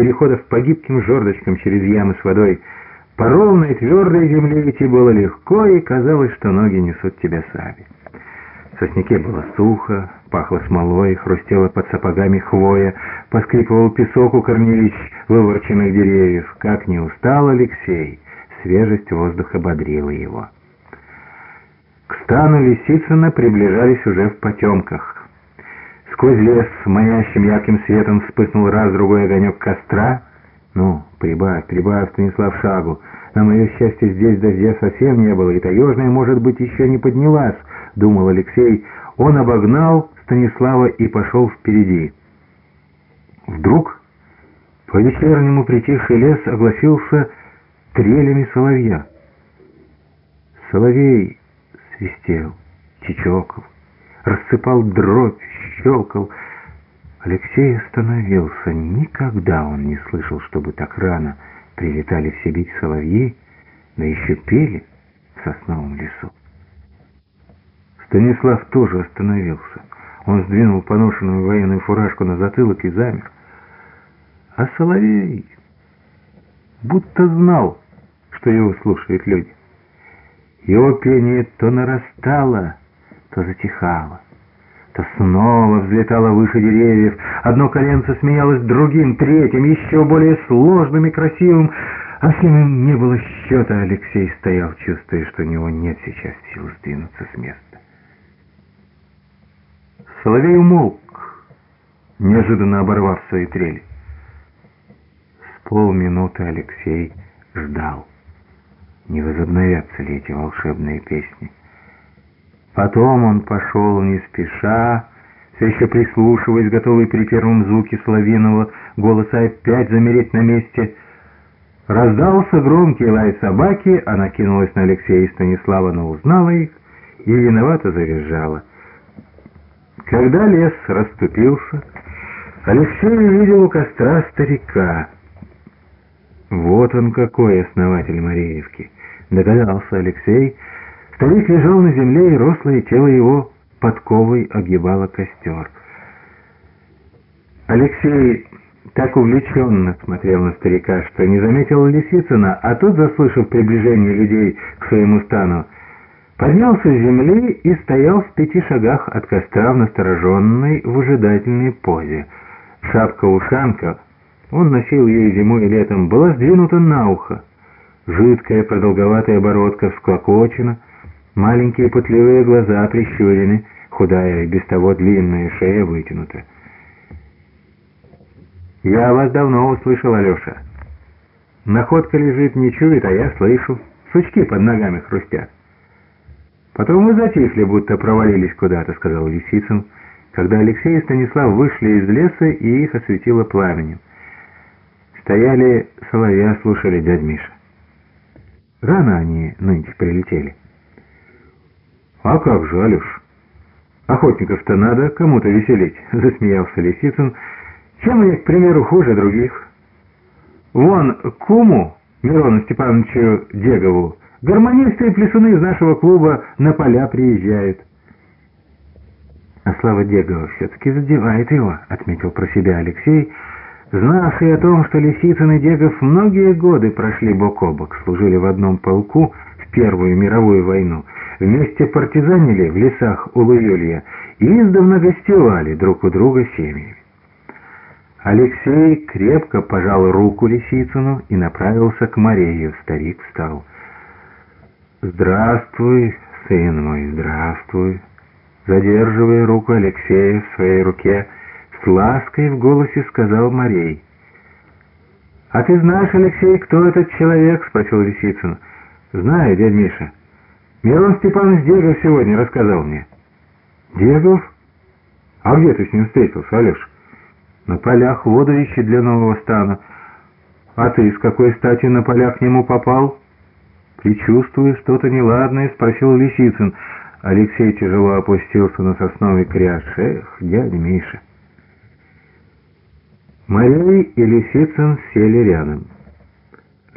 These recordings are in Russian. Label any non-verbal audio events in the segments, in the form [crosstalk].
переходов по гибким жердочкам через ямы с водой. По ровной твердой земле идти было легко, и казалось, что ноги несут тебя сами. В сосняке было сухо, пахло смолой, хрустело под сапогами хвоя, поскрипывал песок у корневищ выворченных деревьев. Как не устал Алексей, свежесть воздуха бодрила его. К стану Лисицына приближались уже в потемках. Сквозь лес манящим ярким светом вспыхнул раз-другой огонек костра. «Ну, прибавь, прибавь, Станислав, шагу. На мое счастье, здесь дождя совсем не было, и таежная, может быть, еще не поднялась», — думал Алексей. Он обогнал Станислава и пошел впереди. Вдруг по-вечернему притихший лес огласился трелями соловья. Соловей свистел, чечокал, рассыпал дробь, щелкал. Алексей остановился. Никогда он не слышал, чтобы так рано прилетали в Сибирь соловьи, да еще пели в сосновом лесу. Станислав тоже остановился. Он сдвинул поношенную военную фуражку на затылок и замер. А Соловей будто знал, что его слушают люди. Его пение то нарастало, то затихало, то снова взлетало выше деревьев. Одно коленце сменялось другим, третьим, еще более сложным и красивым. А с ним не было счета. Алексей стоял, чувствуя, что у него нет сейчас сил сдвинуться с места. Соловей умолк, неожиданно оборвав свои трели. С полминуты Алексей ждал не возобновятся ли эти волшебные песни. Потом он пошел не спеша, все еще прислушиваясь, готовый при первом звуке соловиного голоса опять замереть на месте. Раздался громкий лай собаки, она кинулась на Алексея и Станислава, но узнала их и виновато завизжала. Когда лес расступился, Алексей увидел у костра старика. Вот он какой основатель Мареевки догадался Алексей. Старик лежал на земле, и рослое тело его подковой огибало костер. Алексей так увлеченно смотрел на старика, что не заметил Лисицына, а тут, заслышав приближение людей к своему стану, поднялся с земли и стоял в пяти шагах от костра в настороженной, выжидательной позе. Шапка-ушанка, он носил ее зимой и летом, была сдвинута на ухо. Жидкая продолговатая бородка всклокочена, маленькие пытливые глаза прищурены, худая и без того длинная шея вытянута. «Я вас давно услышал, Алеша. Находка лежит, не чует, а я слышу. Сучки под ногами хрустят». «Потом вы затихли, будто провалились куда-то», — сказал Лисицын, когда Алексей и Станислав вышли из леса и их осветило пламенем. Стояли соловья, слушали дядь Миша. Рано они нынче прилетели. «А как же, Алюш? Охотников-то надо кому-то веселить», [laughs] — засмеялся Лисицын. «Чем они, к примеру, хуже других?» «Вон, куму, Мирону Степановичу Дегову, гармонисты и плясуны из нашего клуба на поля приезжают». «А слава Дегова все-таки задевает его», — отметил про себя Алексей, — знавший о том, что Лисицын и Дегов многие годы прошли бок о бок, служили в одном полку в Первую мировую войну, вместе партизанили в лесах Улуюлья и издавна гостевали друг у друга семьями. Алексей крепко пожал руку Лисицыну и направился к Марею. Старик встал. «Здравствуй, сын мой, здравствуй!» Задерживая руку Алексея в своей руке, с лаской в голосе сказал Марей. «А ты знаешь, Алексей, кто этот человек?» — спросил Лисицын. «Знаю, дядь Миша. Мирон Степанович Дегов сегодня рассказал мне». «Дегов? А где ты с ним встретился, Алеш?» «На полях воду ищет для нового стана. А ты с какой стати на полях к нему попал?» «Причувствую что-то неладное?» — спросил Лисицын. Алексей тяжело опустился на сосновый кряж. «Эх, дядя Миша!» Марей и Лисицын сели рядом.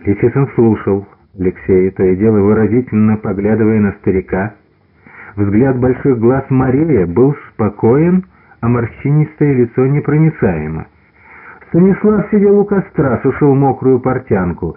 Лисицын слушал Алексея, то и дело выразительно поглядывая на старика. Взгляд больших глаз Мария был спокоен, а морщинистое лицо непроницаемо. Станислав сидел у костра, сушил мокрую портянку.